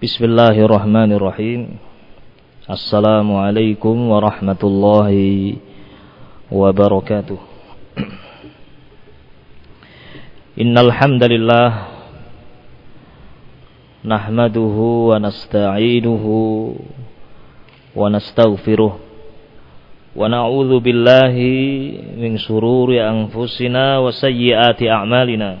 Bismillahirrahmanirrahim. Assalamualaikum warahmatullahi wabarakatuh. Innal hamdalillah nahmaduhu wa nasta'inuhu wa nastaghfiruh wa na'udzu billahi min shururi anfusina wa sayyiati a'malina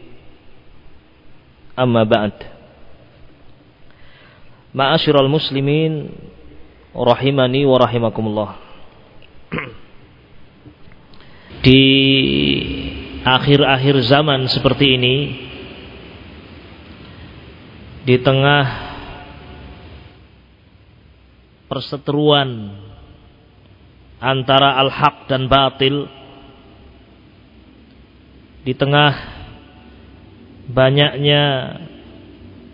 Amma ba'd. Ma'asyiral muslimin rahimani wa rahimakumullah. Di akhir-akhir zaman seperti ini di tengah perseteruan antara al-haq dan batil di tengah banyaknya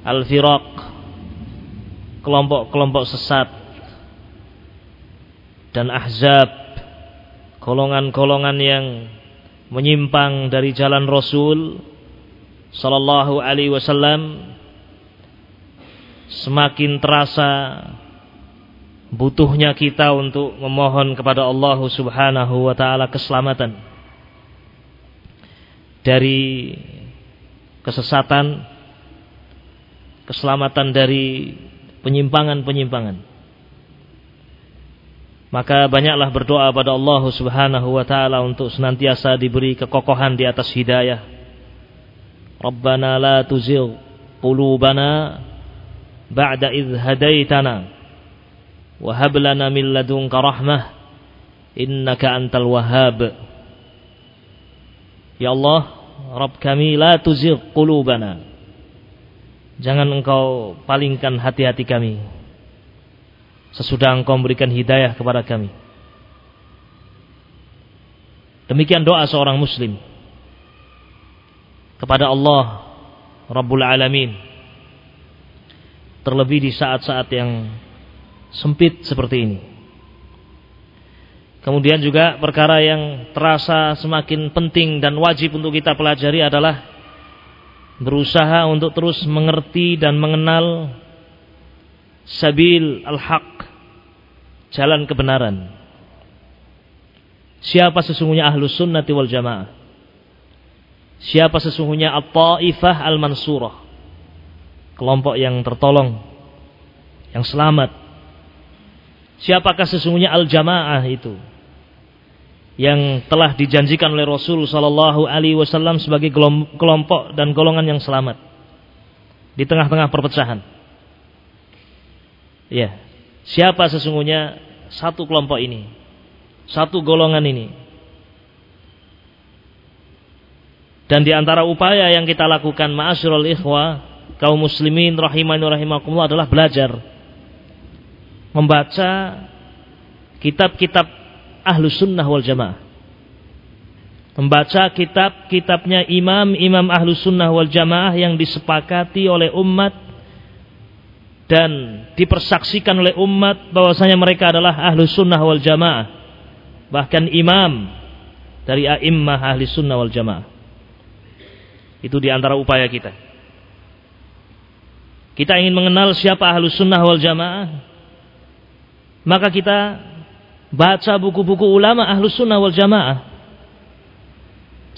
al-firaq kelompok-kelompok sesat dan ahzab golongan-golongan yang menyimpang dari jalan Rasul sallallahu alaihi wasallam semakin terasa butuhnya kita untuk memohon kepada Allah Subhanahu wa taala keselamatan. Dari kesesatan, keselamatan dari penyimpangan-penyimpangan. Maka banyaklah berdoa pada Allah Subhanahu wa taala untuk senantiasa diberi kekokohan di atas hidayah. Rabbana la tuzigh qulubana ba'da idh hadaitana wa hab lana min ladunka rahmah innaka antal wahhab. Ya Allah, Rabb kami la tuzigh qulubana. Jangan engkau palingkan hati-hati kami. Sesudah engkau memberikan hidayah kepada kami. Demikian doa seorang muslim kepada Allah Rabbul Alamin. Terlebih di saat-saat yang sempit seperti ini. Kemudian juga perkara yang terasa semakin penting dan wajib untuk kita pelajari adalah berusaha untuk terus mengerti dan mengenal sabil al-haq, jalan kebenaran. Siapa sesungguhnya ahlus sunnati wal jamaah? Siapa sesungguhnya at-taifah al-mansurah? Kelompok yang tertolong, yang selamat. Siapakah sesungguhnya al-jamaah itu? Yang telah dijanjikan oleh Rasul Shallallahu Alaihi Wasallam sebagai kelompok dan golongan yang selamat di tengah-tengah perpecahan. Ya, siapa sesungguhnya satu kelompok ini, satu golongan ini? Dan di antara upaya yang kita lakukan ma'asyiral ikhwa kaum muslimin rahimani rahimakumullah adalah belajar membaca kitab-kitab ahlu sunnah wal jamaah. Membaca kitab-kitabnya imam-imam ahlu sunnah wal jamaah yang disepakati oleh umat dan dipersaksikan oleh umat bahwasanya mereka adalah ahlu sunnah wal jamaah. Bahkan imam dari a'immah ahli sunnah wal jamaah. Itu di antara upaya kita. Kita ingin mengenal siapa ahlu sunnah wal jamaah. Maka kita Baca buku-buku ulama ahlus sunnah wal jamaah.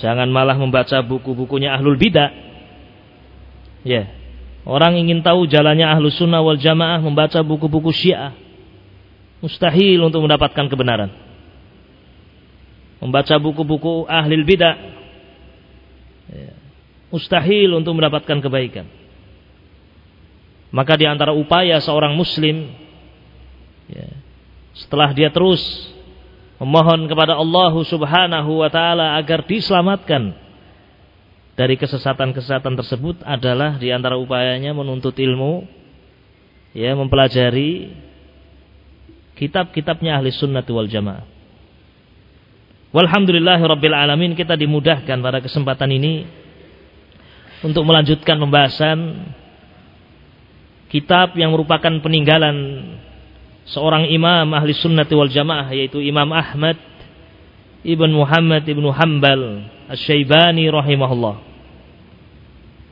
Jangan malah membaca buku-bukunya ahlul bidah. Ya. Orang ingin tahu jalannya ahlus sunnah wal jamaah membaca buku-buku syiah. Mustahil untuk mendapatkan kebenaran. Membaca buku-buku ahlul bidah. Ya. Mustahil untuk mendapatkan kebaikan. Maka di antara upaya seorang muslim ya, setelah dia terus memohon kepada Allah Subhanahu wa taala agar diselamatkan dari kesesatan-kesesatan tersebut adalah di antara upayanya menuntut ilmu, ya mempelajari kitab-kitabnya ahli sunnah wal jamaah. Walhamdulillahi rabbil alamin kita dimudahkan pada kesempatan ini untuk melanjutkan pembahasan kitab yang merupakan peninggalan seorang imam ahli sunnah wal jamaah yaitu Imam Ahmad Ibn Muhammad Ibn Hanbal Asy-Syaibani rahimahullah.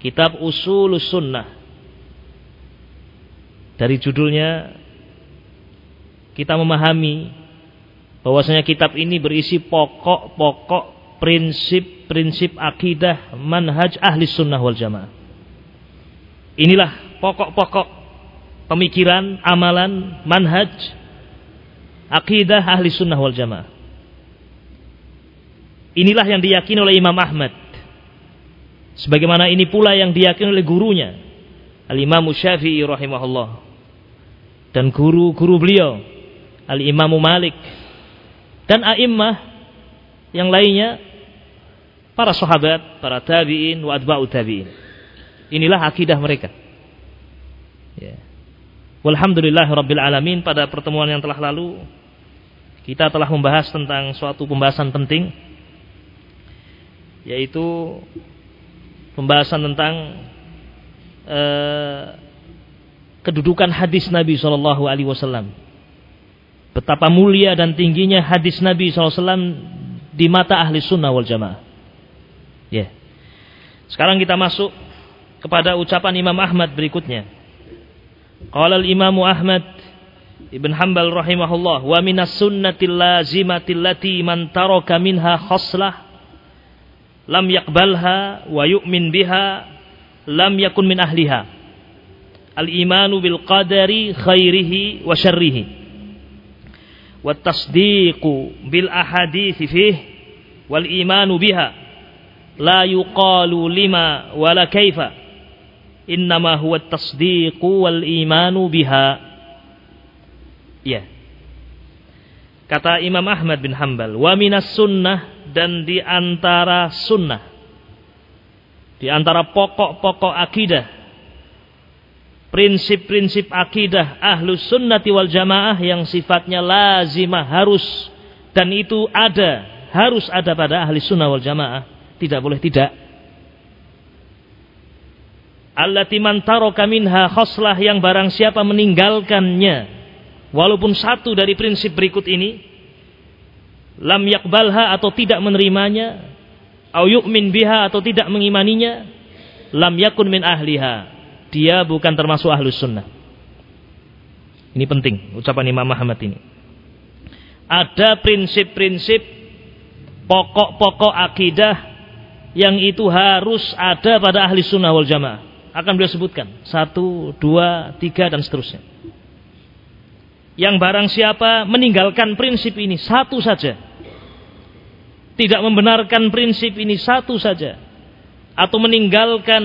Kitab Usul Sunnah. Dari judulnya kita memahami bahwasanya kitab ini berisi pokok-pokok prinsip-prinsip akidah manhaj ahli sunnah wal jamaah. Inilah pokok-pokok pemikiran, amalan, manhaj, akidah ahli sunnah wal jamaah. Inilah yang diyakini oleh Imam Ahmad. Sebagaimana ini pula yang diyakini oleh gurunya. Al-Imam Syafi'i rahimahullah. Dan guru-guru beliau Al-Imam Malik dan a'immah yang lainnya para sahabat, para tabi'in wa tabi'in. Inilah akidah mereka. Ya. Walhamdulillah rabbil alamin pada pertemuan yang telah lalu kita telah membahas tentang suatu pembahasan penting yaitu pembahasan tentang uh, kedudukan hadis Nabi Shallallahu Alaihi Wasallam Betapa mulia dan tingginya hadis Nabi SAW di mata ahli sunnah wal jamaah. Yeah. Sekarang kita masuk kepada ucapan Imam Ahmad berikutnya. Qala al-Imam Ahmad Ibn Hanbal rahimahullah wa minas sunnatil lazimatil lati man taraka minha khoslah lam yakbalha, wa yu'min biha lam yakun min ahliha. Al-imanu bil qadari khairihi wa syarrihi. Wa tasdiqu bil ahadithi fih wal imanu biha la yuqalu lima wala kaifa innama huwa tasdiqu wal imanu biha. Ya. Kata Imam Ahmad bin Hambal wa minas sunnah dan di antara sunnah. Di antara pokok-pokok akidah. Prinsip-prinsip akidah ahlu sunnati wal jamaah yang sifatnya lazimah harus dan itu ada harus ada pada ahli sunnah wal jamaah. Tidak boleh tidak allati man taraka minha khoslah yang barang siapa meninggalkannya walaupun satu dari prinsip berikut ini lam yakbalha atau tidak menerimanya au yu'min biha atau tidak mengimaninya lam yakun min ahliha dia bukan termasuk ahlus sunnah. Ini penting ucapan Imam Muhammad ini. Ada prinsip-prinsip pokok-pokok akidah yang itu harus ada pada ahli sunnah wal jamaah. Akan beliau sebutkan. Satu, dua, tiga, dan seterusnya. Yang barang siapa meninggalkan prinsip ini satu saja. Tidak membenarkan prinsip ini satu saja. Atau meninggalkan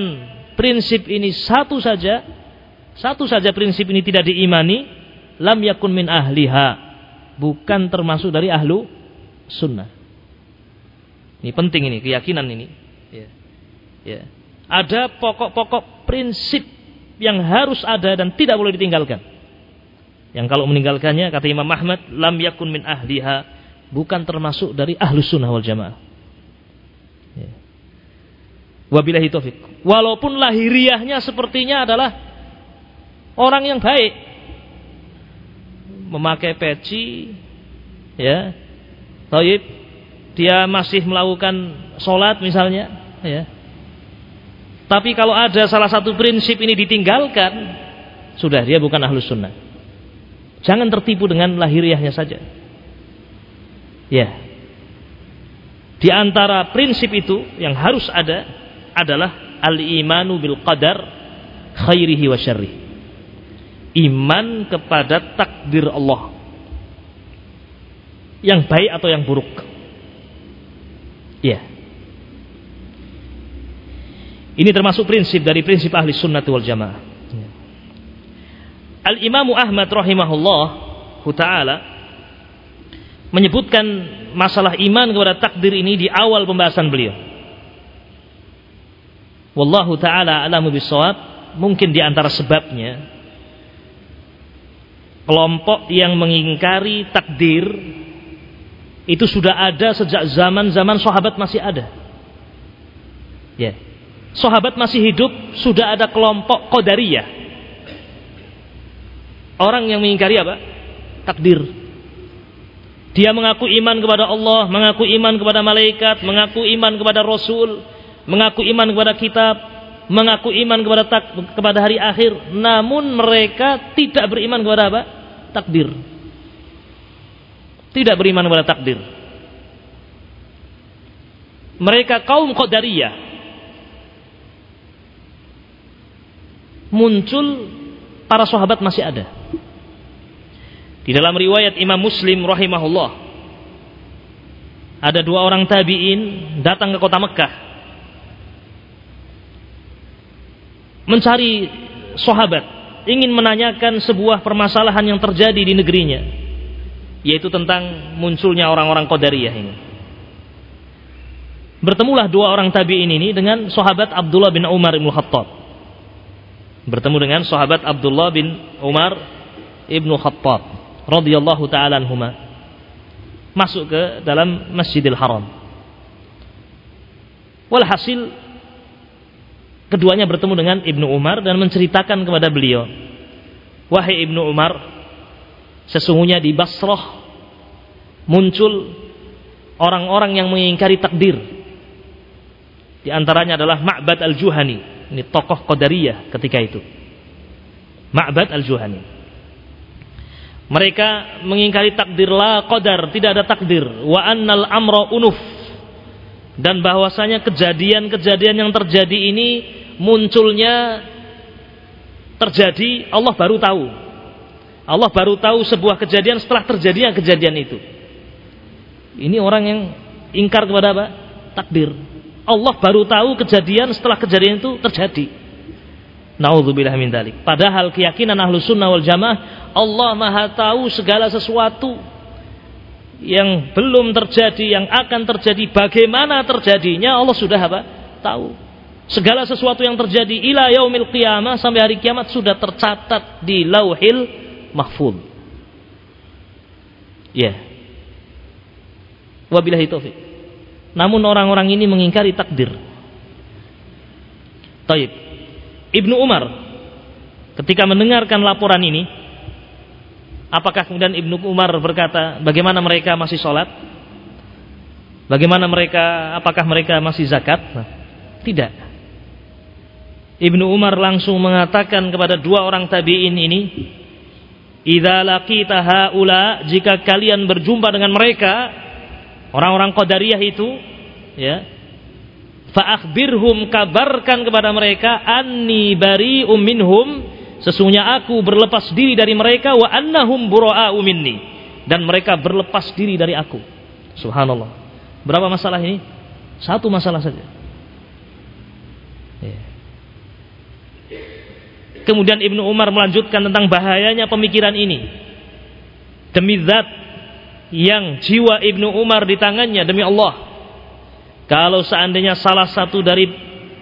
prinsip ini satu saja, satu saja prinsip ini tidak diimani, lam yakun min ahliha. Bukan termasuk dari ahlu sunnah. Ini penting ini, keyakinan ini. Ya. Ya. Ada pokok-pokok prinsip yang harus ada dan tidak boleh ditinggalkan. Yang kalau meninggalkannya, kata Imam Ahmad, lam yakun min ahliha. Bukan termasuk dari ahlu sunnah wal jamaah. Ya. Wabillahi taufik. Walaupun lahiriahnya sepertinya adalah orang yang baik. Memakai peci, ya. Taib, dia masih melakukan sholat misalnya, ya. Tapi kalau ada salah satu prinsip ini ditinggalkan, sudah dia bukan ahlus sunnah. Jangan tertipu dengan lahiriahnya saja. Ya. Di antara prinsip itu yang harus ada adalah al-imanu bil qadar khairihi wa syarri. Iman kepada takdir Allah. Yang baik atau yang buruk. Ya. Ini termasuk prinsip dari prinsip ahli sunnah wal jamaah. Ya. Al-Imamu Ahmad rahimahullah ta'ala menyebutkan masalah iman kepada takdir ini di awal pembahasan beliau. Wallahu taala alamu bisawab. Mungkin di antara sebabnya kelompok yang mengingkari takdir itu sudah ada sejak zaman-zaman sahabat masih ada. Ya. Sahabat masih hidup, sudah ada kelompok qadariyah. Orang yang mengingkari apa? Takdir. Dia mengaku iman kepada Allah, mengaku iman kepada malaikat, mengaku iman kepada Rasul, mengaku iman kepada kitab, mengaku iman kepada tak, kepada hari akhir, namun mereka tidak beriman kepada apa? Takdir. Tidak beriman kepada takdir. Mereka kaum Qadariyah muncul para sahabat masih ada. Di dalam riwayat Imam Muslim rahimahullah ada dua orang tabi'in datang ke kota Mekah mencari sahabat, ingin menanyakan sebuah permasalahan yang terjadi di negerinya, yaitu tentang munculnya orang-orang Qadariyah ini. Bertemulah dua orang tabi'in ini dengan sahabat Abdullah bin Umar bin Khattab. Bertemu dengan sahabat Abdullah bin Umar ibnu Khattab radhiyallahu taala anhuma. Masuk ke dalam Masjidil Haram. Walhasil keduanya bertemu dengan Ibnu Umar dan menceritakan kepada beliau, "Wahai Ibnu Umar, sesungguhnya di Basrah muncul orang-orang yang mengingkari takdir. Di antaranya adalah Ma'bad Al-Juhani, ini tokoh Qadariyah ketika itu. Ma'bad Al-Juhani. Mereka mengingkari takdir la qadar, tidak ada takdir. Wa annal amra unuf. Dan bahwasanya kejadian-kejadian yang terjadi ini munculnya terjadi Allah baru tahu. Allah baru tahu sebuah kejadian setelah terjadinya kejadian itu. Ini orang yang ingkar kepada apa? Takdir. Allah baru tahu kejadian setelah kejadian itu terjadi. Nauzubillah min dalik. Padahal keyakinan ahlu sunnah wal jamaah Allah maha tahu segala sesuatu yang belum terjadi, yang akan terjadi, bagaimana terjadinya Allah sudah apa? Tahu. Segala sesuatu yang terjadi ila yaumil qiyamah sampai hari kiamat sudah tercatat di lauhil mahfud. Ya. Yeah. Wabillahi taufik. Namun orang-orang ini mengingkari takdir. Taib. Ibnu Umar ketika mendengarkan laporan ini, apakah kemudian Ibnu Umar berkata, bagaimana mereka masih sholat? Bagaimana mereka, apakah mereka masih zakat? Nah, tidak. Ibnu Umar langsung mengatakan kepada dua orang tabi'in ini, "Idza laqita haula, jika kalian berjumpa dengan mereka, orang-orang Qadariyah itu, ya, fa'akhbirhum kabarkan kepada mereka anni bari'um minhum, sesungguhnya aku berlepas diri dari mereka wa annahum bura'u minni dan mereka berlepas diri dari aku." Subhanallah. Berapa masalah ini? Satu masalah saja. Kemudian Ibnu Umar melanjutkan tentang bahayanya pemikiran ini. Demi zat yang jiwa Ibnu Umar di tangannya demi Allah. Kalau seandainya salah satu dari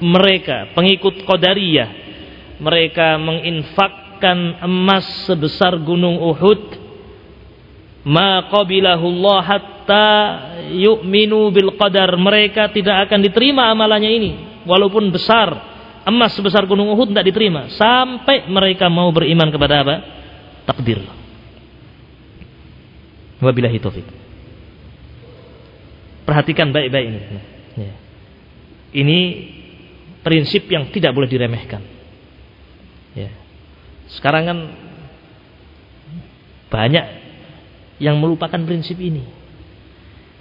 mereka pengikut Qadariyah mereka menginfakkan emas sebesar gunung Uhud ma qabilahullah hatta yu'minu bil qadar mereka tidak akan diterima amalannya ini walaupun besar emas sebesar gunung Uhud tidak diterima sampai mereka mau beriman kepada apa? Takdir. Wabillahi taufik. Perhatikan baik-baik ini. Ya. Ini prinsip yang tidak boleh diremehkan. Ya. Sekarang kan banyak yang melupakan prinsip ini.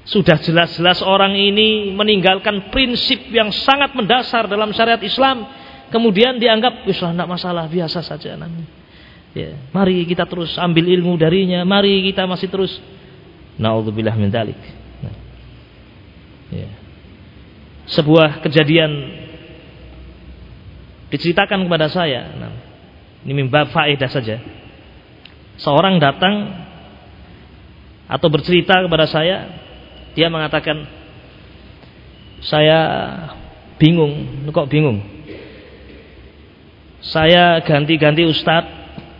Sudah jelas-jelas orang ini meninggalkan prinsip yang sangat mendasar dalam syariat Islam. Kemudian dianggap, wah tidak masalah, biasa saja. Ya, mari kita terus ambil ilmu darinya. Mari kita masih terus. Naudzubillah min dalik. Nah, ya. Sebuah kejadian diceritakan kepada saya. Nah, ini mimba faedah saja. Seorang datang atau bercerita kepada saya dia mengatakan saya bingung, kok bingung? Saya ganti-ganti ustadz,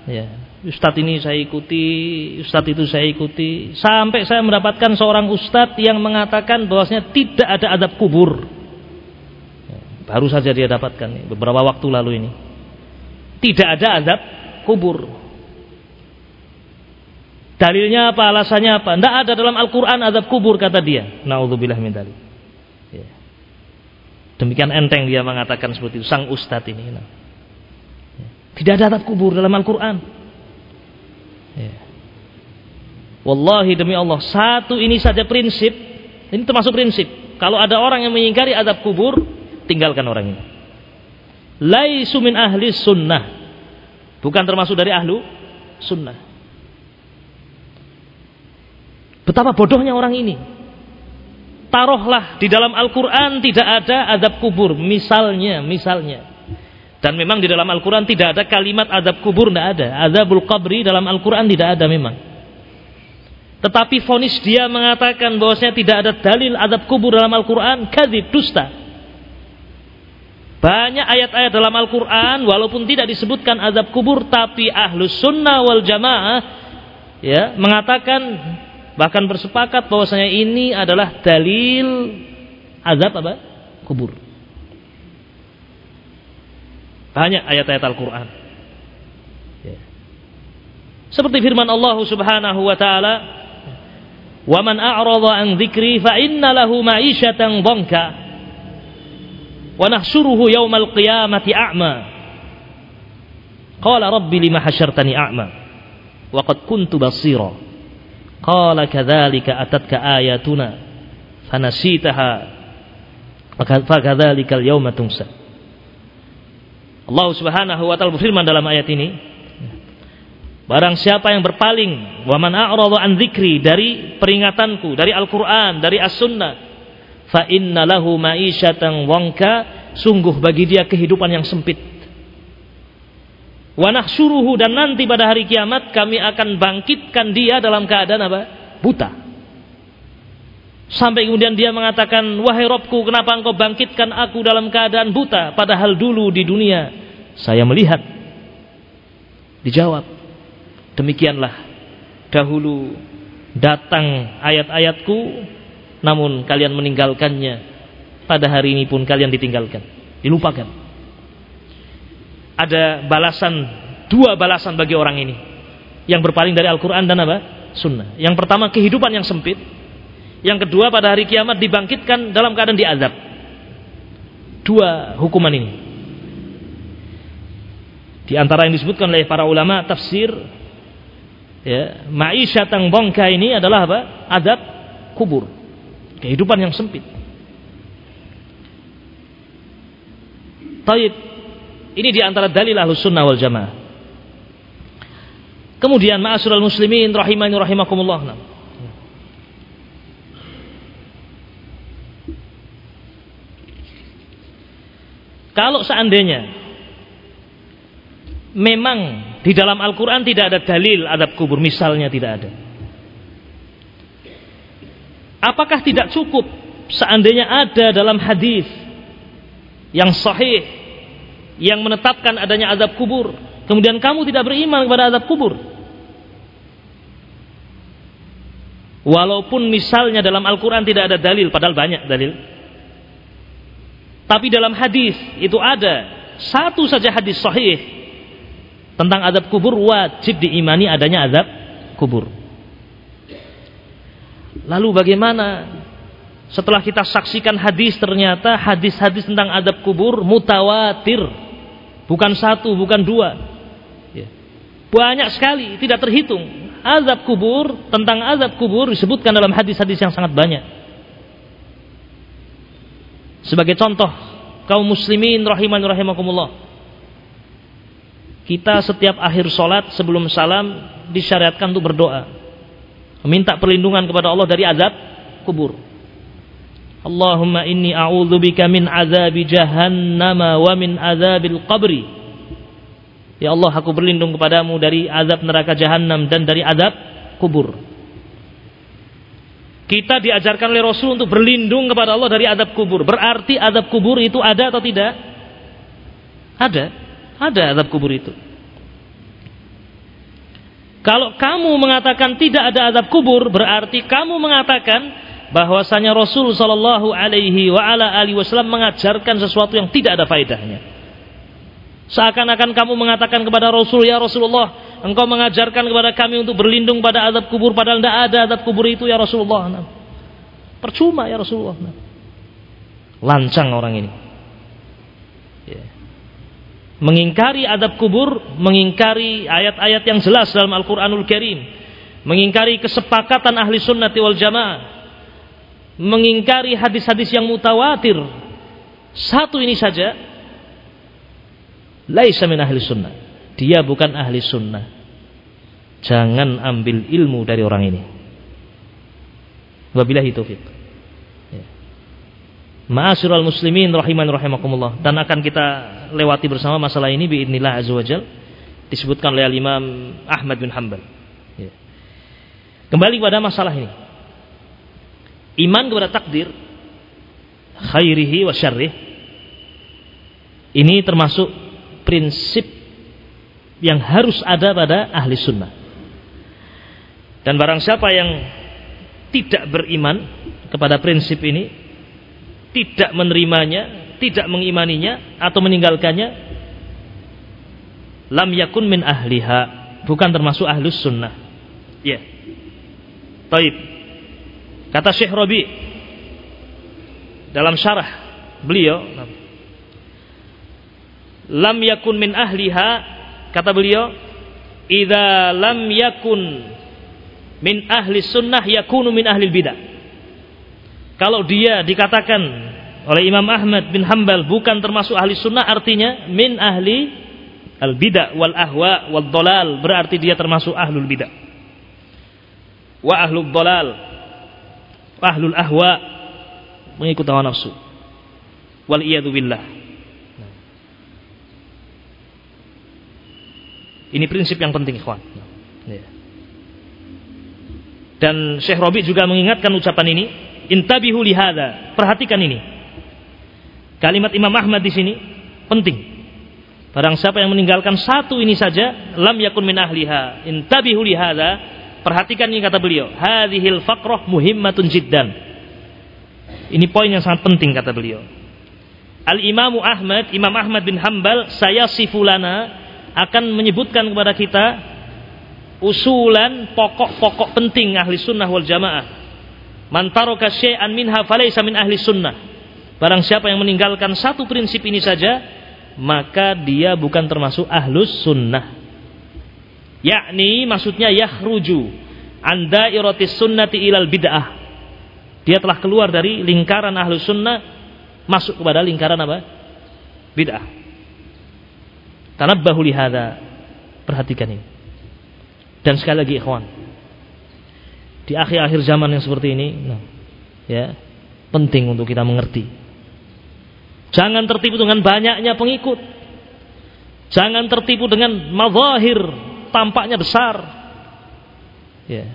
ya. Ustadz ini saya ikuti, Ustadz itu saya ikuti, sampai saya mendapatkan seorang Ustadz yang mengatakan bahwasanya tidak ada adab kubur. Baru saja dia dapatkan beberapa waktu lalu ini. Tidak ada adab kubur. Dalilnya apa? Alasannya apa? Tidak ada dalam Al-Quran adab kubur kata dia. Naudzubillah min dalik. Ya. Demikian enteng dia mengatakan seperti itu. Sang Ustadz ini. Ya. Tidak ada adab kubur dalam Al-Quran. Ya. Wallahi demi Allah, satu ini saja prinsip, ini termasuk prinsip. Kalau ada orang yang mengingkari adab kubur, tinggalkan orang ini. Laisu min ahli sunnah. Bukan termasuk dari ahlu sunnah. Betapa bodohnya orang ini. Taruhlah di dalam Al-Quran tidak ada adab kubur. Misalnya, misalnya. Dan memang di dalam Al-Quran tidak ada kalimat adab kubur, tidak ada. Adabul qabri dalam Al-Quran tidak ada memang. Tetapi fonis dia mengatakan bahwasanya tidak ada dalil adab kubur dalam Al-Quran, kadib, dusta. Banyak ayat-ayat dalam Al-Quran, walaupun tidak disebutkan adab kubur, tapi ahlus sunnah wal jamaah ya, mengatakan bahkan bersepakat bahwasanya ini adalah dalil azab apa? Kubur. Banyak ayat-ayat Al-Quran. Ya. Seperti firman Allah Subhanahu wa taala, "Wa man a'rada an dzikri fa inna lahu ma'isyatan dhanka wa nahsyuruhu yaumal qiyamati a'ma." Qala rabbi lima hasyartani a'ma wa qad kuntu basira. Qala kadzalika atatka ayatuna fanasitaha wa kadzalika al-yawma tunsa. Allah Subhanahu wa taala berfirman dalam ayat ini, Barang siapa yang berpaling wa man a'rada an dzikri dari peringatanku, dari Al-Qur'an, dari As-Sunnah, fa inna lahu ma'isyatan wangka, sungguh bagi dia kehidupan yang sempit. Wa nahsyuruhu dan nanti pada hari kiamat kami akan bangkitkan dia dalam keadaan apa? Buta. Sampai kemudian dia mengatakan, wahai Robku, kenapa engkau bangkitkan aku dalam keadaan buta? Padahal dulu di dunia saya melihat. Dijawab, demikianlah dahulu datang ayat-ayatku, namun kalian meninggalkannya. Pada hari ini pun kalian ditinggalkan, dilupakan. Ada balasan, dua balasan bagi orang ini. Yang berpaling dari Al-Quran dan apa? Sunnah. Yang pertama kehidupan yang sempit, yang kedua pada hari kiamat dibangkitkan dalam keadaan diazab. Dua hukuman ini. Di antara yang disebutkan oleh para ulama tafsir ya, ma'isyatan bongka ini adalah apa? Azab kubur. Kehidupan yang sempit. Taib. Ini di antara dalil Ahlus Sunnah wal Jamaah. Kemudian ma'asyiral muslimin rahimani rahimakumullah. Kalau seandainya memang di dalam Al-Quran tidak ada dalil adab kubur, misalnya tidak ada. Apakah tidak cukup seandainya ada dalam hadis yang sahih yang menetapkan adanya adab kubur, kemudian kamu tidak beriman kepada adab kubur? Walaupun misalnya dalam Al-Quran tidak ada dalil, padahal banyak dalil. Tapi dalam hadis itu ada satu saja hadis sahih tentang azab kubur wajib diimani adanya azab kubur. Lalu bagaimana setelah kita saksikan hadis ternyata hadis-hadis tentang azab kubur mutawatir. Bukan satu, bukan dua. Ya. Banyak sekali, tidak terhitung. Azab kubur, tentang azab kubur disebutkan dalam hadis-hadis yang sangat banyak. Sebagai contoh, kaum muslimin rahiman rahimakumullah. Kita setiap akhir solat sebelum salam disyariatkan untuk berdoa. Meminta perlindungan kepada Allah dari azab kubur. Allahumma inni a'udzubika min azabi jahannama wa min azabil qabri. Ya Allah, aku berlindung kepadamu dari azab neraka jahanam dan dari azab kubur. Kita diajarkan oleh Rasul untuk berlindung kepada Allah dari adab kubur. Berarti adab kubur itu ada atau tidak? Ada. Ada adab kubur itu. Kalau kamu mengatakan tidak ada adab kubur, berarti kamu mengatakan bahwasanya Rasul Shallallahu Alaihi wa ala Wasallam mengajarkan sesuatu yang tidak ada faedahnya. Seakan-akan kamu mengatakan kepada Rasul, ya Rasulullah, engkau mengajarkan kepada kami untuk berlindung pada adab kubur, padahal tidak ada adab kubur itu ya Rasulullah. Nah, percuma ya Rasulullah. Nah, lancang orang ini. Mengingkari adab kubur, mengingkari ayat-ayat yang jelas dalam Al-Quranul Karim, mengingkari kesepakatan ahli sunnati wal jamaah, mengingkari hadis-hadis yang mutawatir. Satu ini saja, laisa min ahli sunnah. Dia bukan ahli sunnah. Jangan ambil ilmu dari orang ini. Wabillahi taufiq. Ma'asyiral muslimin rahiman rahimakumullah dan akan kita lewati bersama masalah ini biidznillah azza wajal disebutkan oleh Imam Ahmad bin Hanbal. Ya. Kembali pada masalah ini. Iman kepada takdir khairihi wa syarrih ini termasuk prinsip yang harus ada pada ahli sunnah. Dan barang siapa yang tidak beriman kepada prinsip ini, tidak menerimanya, tidak mengimaninya atau meninggalkannya lam yakun min ahliha. Bukan termasuk ahlus sunnah. Ya. Yeah. taib. Kata Syekh Robi dalam syarah beliau lam yakun min ahliha kata beliau idza lam yakun min ahli sunnah yakunu min ahli bidah kalau dia dikatakan oleh Imam Ahmad bin Hambal bukan termasuk ahli sunnah artinya min ahli al bidah wal ahwa wal dolal berarti dia termasuk ahlul bidah. Wa ahlul dolal wa ahlul ahwa mengikut hawa nafsu. Wal iyadu billah. Ini prinsip yang penting ikhwan. Dan Syekh Robi juga mengingatkan ucapan ini intabihu lihada perhatikan ini Kalimat Imam Ahmad di sini penting. Barang siapa yang meninggalkan satu ini saja, lam yakun min ahliha. Intabihu lihada. Perhatikan ini kata beliau. Hadhil faqrah muhimmatun jiddan. Ini poin yang sangat penting kata beliau. Al-Imamu Ahmad, Imam Ahmad bin Hambal, saya sifulana akan menyebutkan kepada kita usulan pokok-pokok penting ahli sunnah wal jamaah. Man taraka syai'an minha falaysa min ahli sunnah. Barang siapa yang meninggalkan satu prinsip ini saja, maka dia bukan termasuk ahlus sunnah. Yakni maksudnya yahruju anda irotis sunnati ilal bid'ah. Dia telah keluar dari lingkaran ahlus sunnah masuk kepada lingkaran apa? Bid'ah. Tanabbahu lihada. Perhatikan ini. Dan sekali lagi ikhwan. Di akhir-akhir zaman yang seperti ini, nah, ya, penting untuk kita mengerti Jangan tertipu dengan banyaknya pengikut. Jangan tertipu dengan mazahir tampaknya besar. Ya.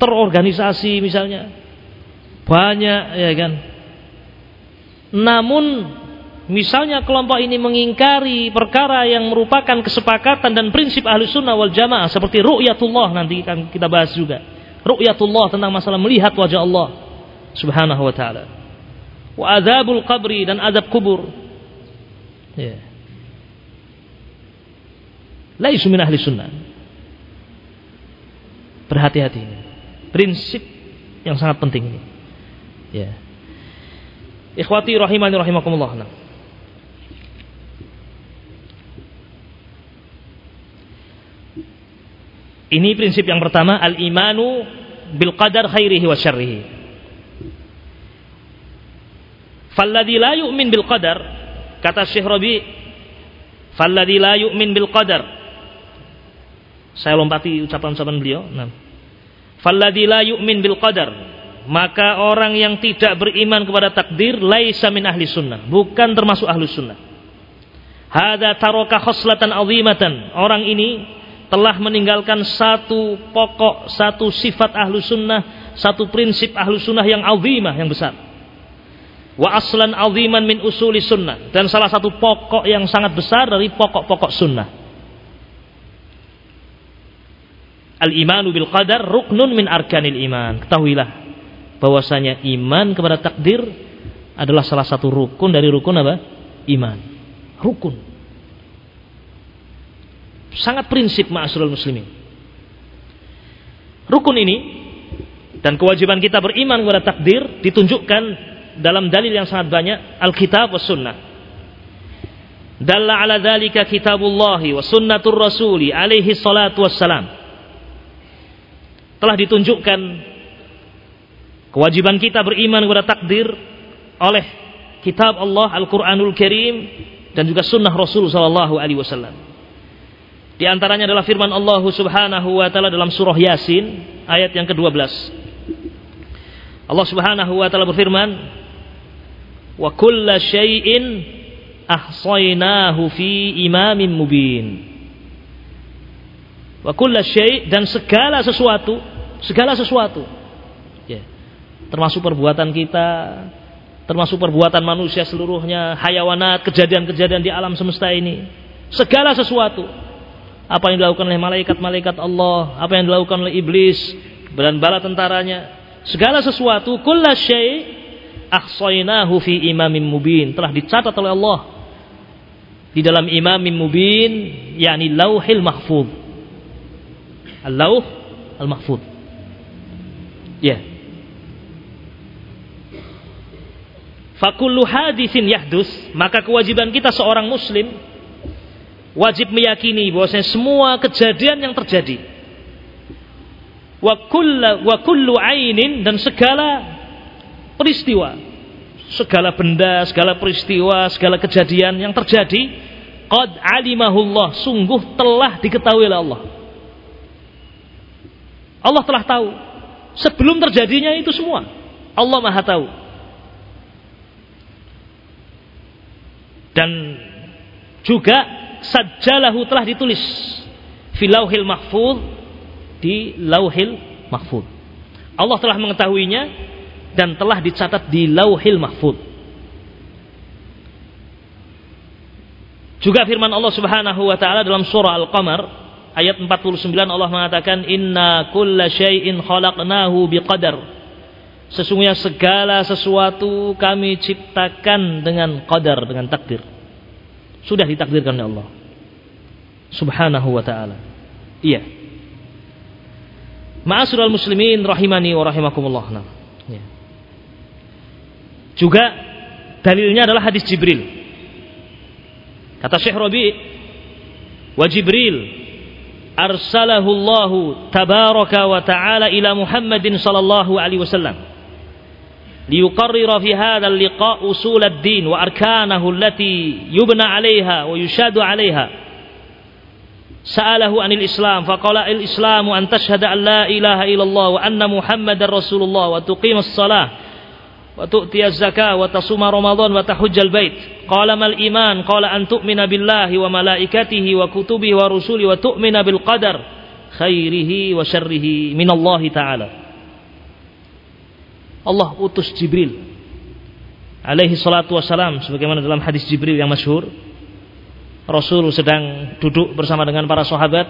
Terorganisasi misalnya. Banyak ya kan. Namun misalnya kelompok ini mengingkari perkara yang merupakan kesepakatan dan prinsip ahli sunnah wal jamaah seperti ru'yatullah nanti kita bahas juga. Ru'yatullah tentang masalah melihat wajah Allah subhanahu wa ta'ala wa azabul qabri dan azab kubur. Ya. Laisu min ahli sunnah. Berhati-hati. Prinsip yang sangat penting ini. Ya. Ikhwati rahimani rahimakumullah. Nah. Ini prinsip yang pertama al-imanu bil qadar khairihi wa syarrihi. Falladhi la yu'min bil qadar kata Syekh Rabi Falladhi la yu'min bil qadar saya lompati ucapan-ucapan beliau nah. Falladhi la yu'min bil qadar maka orang yang tidak beriman kepada takdir laisa min ahli sunnah bukan termasuk ahli sunnah hada taroka khoslatan azimatan orang ini telah meninggalkan satu pokok satu sifat ahlu sunnah satu prinsip ahlu sunnah yang azimah yang besar wa aslan aziman min usuli sunnah dan salah satu pokok yang sangat besar dari pokok-pokok sunnah Al-imanu bil qadar ruknun min arkanil iman. Ketahuilah bahwasanya iman kepada takdir adalah salah satu rukun dari rukun apa? Iman. Rukun. Sangat prinsip ma'asyiral muslimin. Rukun ini dan kewajiban kita beriman kepada takdir ditunjukkan dalam dalil yang sangat banyak Alkitab was sunnah. Dalla ala dzalika kitabullahi wa sunnatur rasuli alaihi salatu wassalam telah ditunjukkan kewajiban kita beriman kepada takdir oleh kitab Allah Al-Qur'anul Karim dan juga sunnah Rasul sallallahu alaihi wasallam. Di antaranya adalah firman Allah Subhanahu wa taala dalam surah Yasin ayat yang ke-12. Allah Subhanahu wa taala berfirman, "Wa kulla syai'in ahsaynahu fi imamin mubin." Wa kulla syai' dan segala sesuatu segala sesuatu. Ya. Termasuk perbuatan kita, termasuk perbuatan manusia seluruhnya, hayawanat, kejadian-kejadian di alam semesta ini. Segala sesuatu. Apa yang dilakukan oleh malaikat-malaikat Allah, apa yang dilakukan oleh iblis dan bala tentaranya. Segala sesuatu, kulla syai' ahsaynahu fi imamin mubin. Telah dicatat oleh Allah di dalam imamin mubin, yakni lauhil mahfud. Al-lauh al-mahfud. Ya. Fakullu hadisin yahdus, maka kewajiban kita seorang muslim wajib meyakini bahwasanya semua kejadian yang terjadi wa wa kullu ainin dan segala peristiwa segala benda, segala peristiwa, segala kejadian yang terjadi qad alimahullah sungguh telah diketahui oleh Allah. Allah telah tahu sebelum terjadinya itu semua. Allah Maha tahu. Dan juga sajjalahu telah ditulis filauhil mahfud di lauhil mahfud. Allah telah mengetahuinya dan telah dicatat di lauhil mahfud. Juga firman Allah Subhanahu wa taala dalam surah Al-Qamar ayat 49 Allah mengatakan inna kulla syai'in khalaqnahu biqadar sesungguhnya segala sesuatu kami ciptakan dengan qadar dengan takdir sudah ditakdirkan oleh Allah. Subhanahu wa ta'ala. Iya. Ma'asyiral muslimin rahimani wa rahimakumullah. Nah, ya. juga dalilnya adalah hadis Jibril. Kata Syekh Rabi wa Jibril arsalahu Allah tabaraka wa ta'ala ila Muhammadin sallallahu alaihi wasallam ليقرر في هذا اللقاء أصول الدين وأركانه التي يبنى عليها ويشاد عليها. سأله عن الإسلام فقال الإسلام أن تشهد أن لا إله إلا الله وأن محمد رسول الله وتقيم الصلاة وتؤتي الزكاة وتصوم رمضان وتحج البيت. قال ما الإيمان؟ قال أن تؤمن بالله وملائكته وكتبه ورسوله وتؤمن بالقدر خيره وشره من الله تعالى. Allah utus Jibril alaihi salatu wassalam sebagaimana dalam hadis Jibril yang masyhur Rasul sedang duduk bersama dengan para sahabat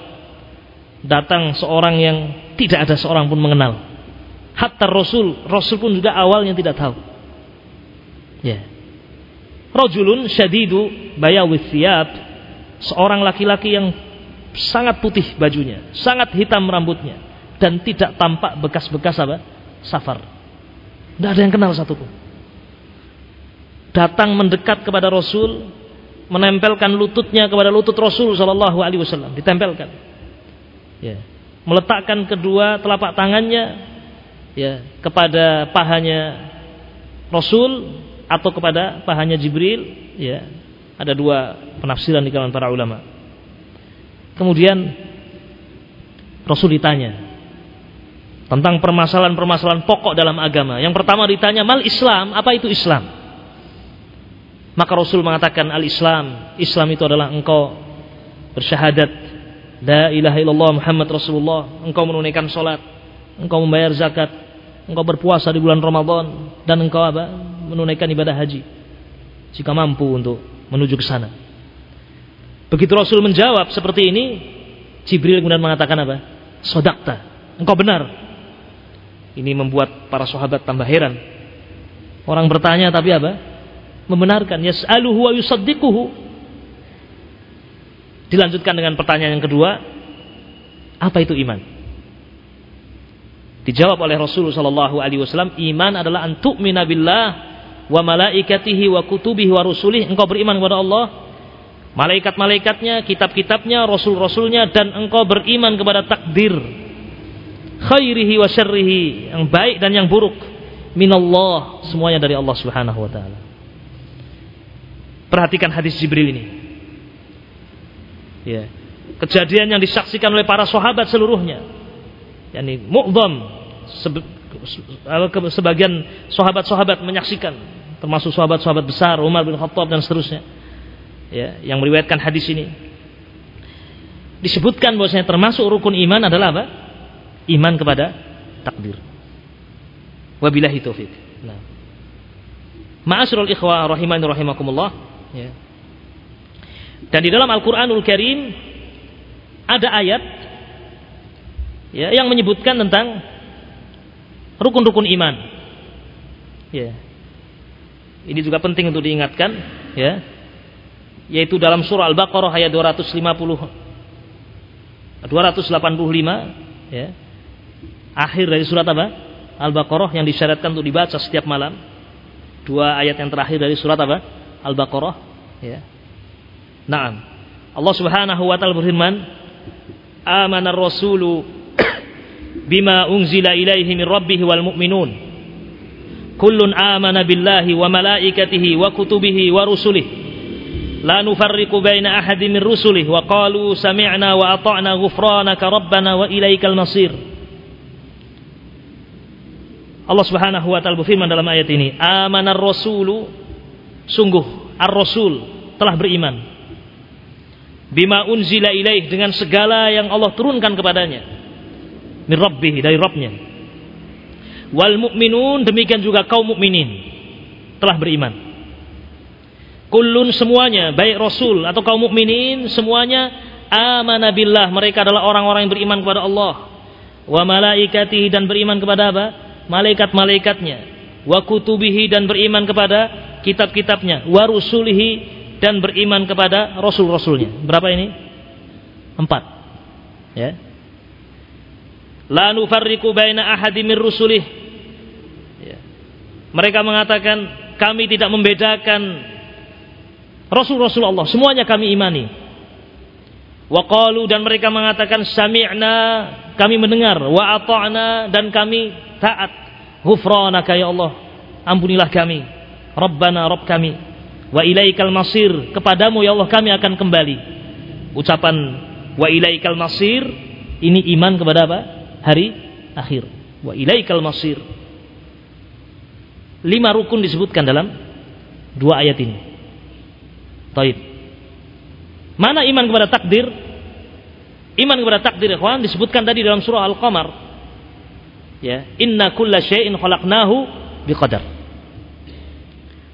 datang seorang yang tidak ada seorang pun mengenal Hatta Rasul, Rasul pun juga awalnya tidak tahu. Ya. Rajulun syadidu bayawis thiyab, seorang laki-laki yang sangat putih bajunya, sangat hitam rambutnya dan tidak tampak bekas-bekas apa? safar. Tidak ada yang kenal satupun. Datang mendekat kepada Rasul, menempelkan lututnya kepada lutut Rasul Shallallahu Alaihi Wasallam, ditempelkan. Ya. Meletakkan kedua telapak tangannya ya kepada pahanya Rasul atau kepada pahanya Jibril ya ada dua penafsiran di kalangan para ulama kemudian Rasul ditanya tentang permasalahan-permasalahan pokok dalam agama yang pertama ditanya mal Islam apa itu Islam maka Rasul mengatakan al Islam itu adalah engkau bersyahadat la ilaha illallah Muhammad Rasulullah engkau menunaikan salat engkau membayar zakat, engkau berpuasa di bulan Ramadan dan engkau apa? menunaikan ibadah haji jika mampu untuk menuju ke sana. Begitu Rasul menjawab seperti ini, Jibril kemudian mengatakan apa? Sodakta. Engkau benar. Ini membuat para sahabat tambah heran. Orang bertanya tapi apa? Membenarkan. Yas'aluhu wa yusaddiquhu. Dilanjutkan dengan pertanyaan yang kedua. Apa itu iman? Dijawab oleh Rasulullah wasallam, iman adalah antuk minabillah wa malaikatihi wa kutubihi wa rusulih. Engkau beriman kepada Allah, malaikat-malaikatnya, kitab-kitabnya, rasul-rasulnya dan engkau beriman kepada takdir khairihi wa syarrihi, yang baik dan yang buruk minallah, semuanya dari Allah Subhanahu wa taala. Perhatikan hadis Jibril ini. Ya. Kejadian yang disaksikan oleh para sahabat seluruhnya yakni mu'dham sebagian sahabat-sahabat menyaksikan termasuk sahabat-sahabat besar Umar bin Khattab dan seterusnya ya yang meriwayatkan hadis ini disebutkan bahwasanya termasuk rukun iman adalah apa? Iman kepada takdir. Wabillahi taufik. Nah. Ma'asyiral ikhwah rahimani rahimakumullah ya. Dan di dalam Al-Qur'anul Karim ada ayat ya, yang menyebutkan tentang rukun-rukun iman. Ya. Ini juga penting untuk diingatkan, ya. Yaitu dalam surah Al-Baqarah ayat 250 285 ya. Akhir dari surat apa? Al-Baqarah yang disyaratkan untuk dibaca setiap malam. Dua ayat yang terakhir dari surat apa? Al-Baqarah, ya. Naam. Allah Subhanahu wa taala berfirman, "Amanar rasulu bima unzila ilaihi min rabbih wal mu'minun kullun amana billahi wa malaikatihi wa kutubihi wa rusulih la nufarriqu baina ahadin min rusulih wa qalu sami'na wa ata'na ghufranaka rabbana wa ilaikal masir Allah Subhanahu wa taala berfirman dalam ayat ini amanar rasulu. Sungguh ar-rasul telah beriman. Bima unzila ilaih dengan segala yang Allah turunkan kepadanya. Min rabbih dari Rabbnya. Wal mu'minun demikian juga kaum mukminin telah beriman. Kullun semuanya baik rasul atau kaum mukminin semuanya amana billah. Mereka adalah orang-orang yang beriman kepada Allah. Wa malaikatihi dan beriman kepada apa malaikat-malaikatnya wa kutubihi dan beriman kepada kitab-kitabnya wa rusulihi dan beriman kepada rasul-rasulnya berapa ini empat ya La nufarriqu baina ahadi min rusulih. Ya. Mereka mengatakan kami tidak membedakan Rasul-Rasul Allah, semuanya kami imani. Wa qalu dan mereka mengatakan sami'na, kami mendengar, wa dan kami taat. Ghufranaka ya Allah, ampunilah kami. Rabbana Rabb kami. Wa ilaikal masir, kepadamu ya Allah kami akan kembali. Ucapan wa ilaikal masir ini iman kepada apa? hari akhir. Wa ilaikal masir. Lima rukun disebutkan dalam dua ayat ini. Taib. Mana iman kepada takdir? Iman kepada takdir ikhwan disebutkan tadi dalam surah Al-Qamar. Ya, inna kulla syai'in khalaqnahu biqadar.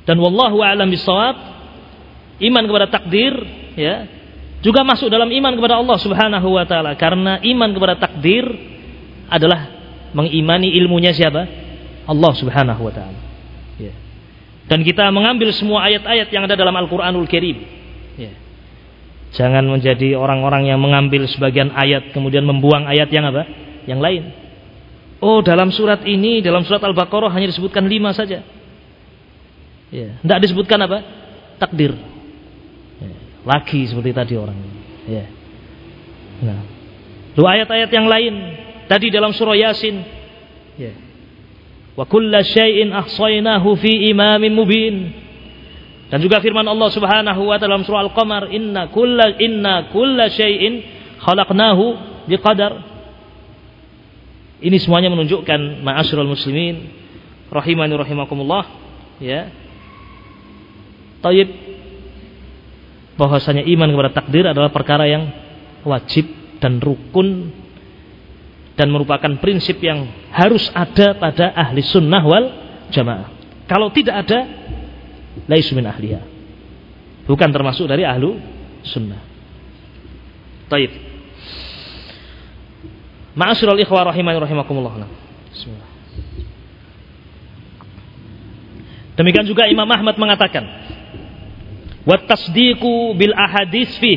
Dan wallahu a'lam bisawab, iman kepada takdir ya, juga masuk dalam iman kepada Allah Subhanahu wa taala karena iman kepada takdir adalah mengimani ilmunya siapa? Allah Subhanahu wa taala. Ya. Dan kita mengambil semua ayat-ayat yang ada dalam Al-Qur'anul Karim. Ya. Jangan menjadi orang-orang yang mengambil sebagian ayat kemudian membuang ayat yang apa? Yang lain. Oh, dalam surat ini, dalam surat Al-Baqarah hanya disebutkan lima saja. Ya. Tidak disebutkan apa? Takdir. Ya. Lagi seperti tadi orang. Ya. Nah, dua ayat-ayat yang lain Tadi dalam surah Yasin. Ya. Wa kulla syai'in ahsaynahu fi imamin mubin. Dan juga firman Allah Subhanahu wa taala dalam surah Al-Qamar, "Inna kulla inna kulla syai'in khalaqnahu biqadar." Ini semuanya menunjukkan ma'asyiral muslimin rahimani rahimakumullah, ya. Tayyib bahwasanya iman kepada takdir adalah perkara yang wajib dan rukun dan merupakan prinsip yang harus ada pada ahli sunnah wal jamaah. Kalau tidak ada, laisu min ahliya. Bukan termasuk dari ahlu sunnah. Taib. Ma'asyiral ikhwah rahimani rahimakumullah. Bismillah. Demikian juga Imam Ahmad mengatakan, "Wa tasdiqu bil ahadits fi."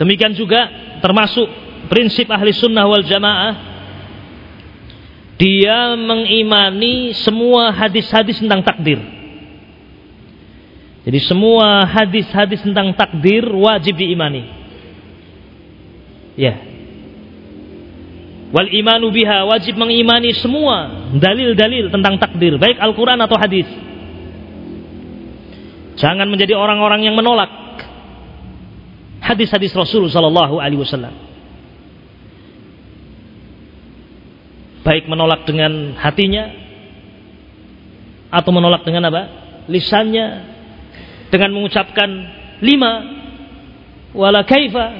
Demikian juga termasuk prinsip ahli sunnah wal jamaah dia mengimani semua hadis-hadis tentang takdir. Jadi semua hadis-hadis tentang takdir wajib diimani. Ya. Wal imanu biha wajib mengimani semua dalil-dalil tentang takdir, baik Al-Qur'an atau hadis. Jangan menjadi orang-orang yang menolak hadis-hadis Rasul sallallahu alaihi wasallam. baik menolak dengan hatinya atau menolak dengan apa? lisannya dengan mengucapkan lima wala kaifa.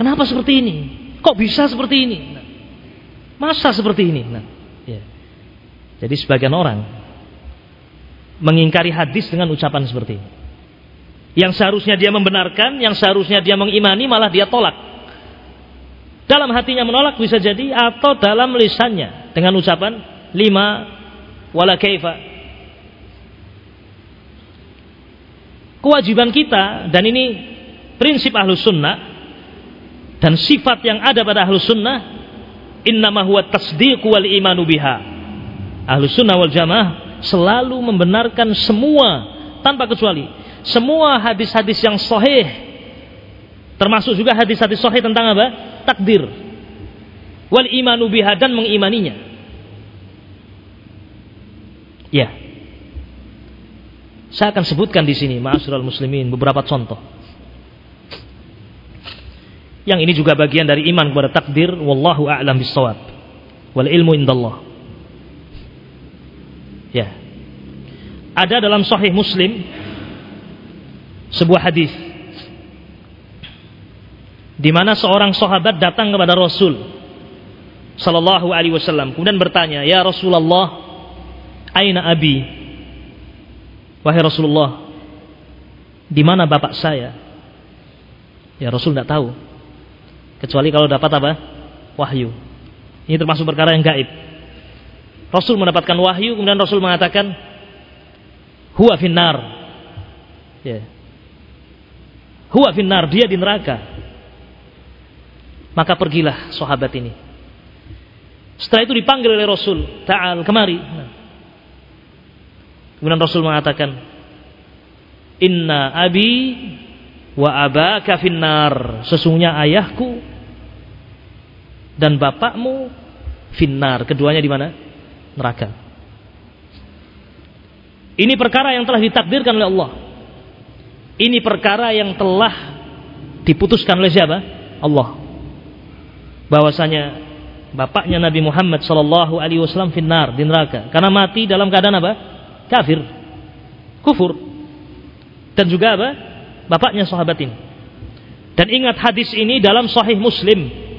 kenapa seperti ini? Kok bisa seperti ini? Masa seperti ini? Nah, ya. Jadi sebagian orang mengingkari hadis dengan ucapan seperti ini. Yang seharusnya dia membenarkan, yang seharusnya dia mengimani malah dia tolak. Dalam hatinya menolak bisa jadi atau dalam lisannya dengan ucapan lima wala kaifa. Kewajiban kita dan ini prinsip ahlus sunnah dan sifat yang ada pada ahlus sunnah innama huwa tasdiq wal imanu biha. Ahlus sunnah wal jamaah selalu membenarkan semua tanpa kecuali semua hadis-hadis yang sahih termasuk juga hadis-hadis sahih tentang apa? takdir wal imanu biha dan mengimaninya ya saya akan sebutkan di sini ma'asyiral muslimin beberapa contoh yang ini juga bagian dari iman kepada takdir wallahu a'lam bissawab wal ilmu indallah ya ada dalam sahih muslim sebuah hadis di mana seorang sahabat datang kepada Rasul sallallahu alaihi wasallam kemudian bertanya, "Ya Rasulullah, aina abi?" Wahai Rasulullah, di mana bapak saya? Ya Rasul tidak tahu. Kecuali kalau dapat apa? Wahyu. Ini termasuk perkara yang gaib. Rasul mendapatkan wahyu, kemudian Rasul mengatakan, "Huwa finnar." Ya. Huwa finnar, dia di neraka. Maka pergilah sahabat ini. Setelah itu dipanggil oleh Rasul, Ta'al kemari. Nah. Kemudian Rasul mengatakan, Inna abi wa abaka finnar. Sesungguhnya ayahku dan bapakmu finnar. Keduanya di mana? Neraka. Ini perkara yang telah ditakdirkan oleh Allah. Ini perkara yang telah diputuskan oleh siapa? Allah bahwasanya bapaknya Nabi Muhammad Shallallahu Alaihi Wasallam finnar di neraka karena mati dalam keadaan apa? Kafir, kufur, dan juga apa? Bapaknya sahabat ini. Dan ingat hadis ini dalam Sahih Muslim.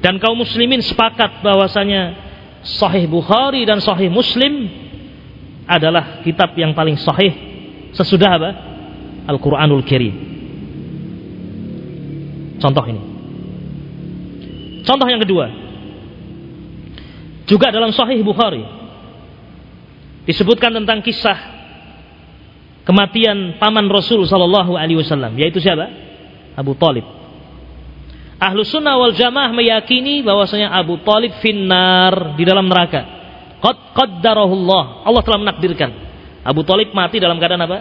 Dan kaum muslimin sepakat bahwasanya Sahih Bukhari dan Sahih Muslim adalah kitab yang paling sahih sesudah apa? Al-Qur'anul Karim. Contoh ini. Contoh yang kedua. Juga dalam Sahih Bukhari disebutkan tentang kisah kematian paman Rasul sallallahu alaihi wasallam yaitu siapa? Abu Talib. Ahlu sunnah wal jamaah meyakini bahwasanya Abu Talib finnar di dalam neraka. Qad qaddarahullah. Allah telah menakdirkan. Abu Talib mati dalam keadaan apa?